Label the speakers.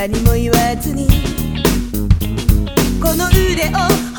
Speaker 1: 何も言わずに。この腕を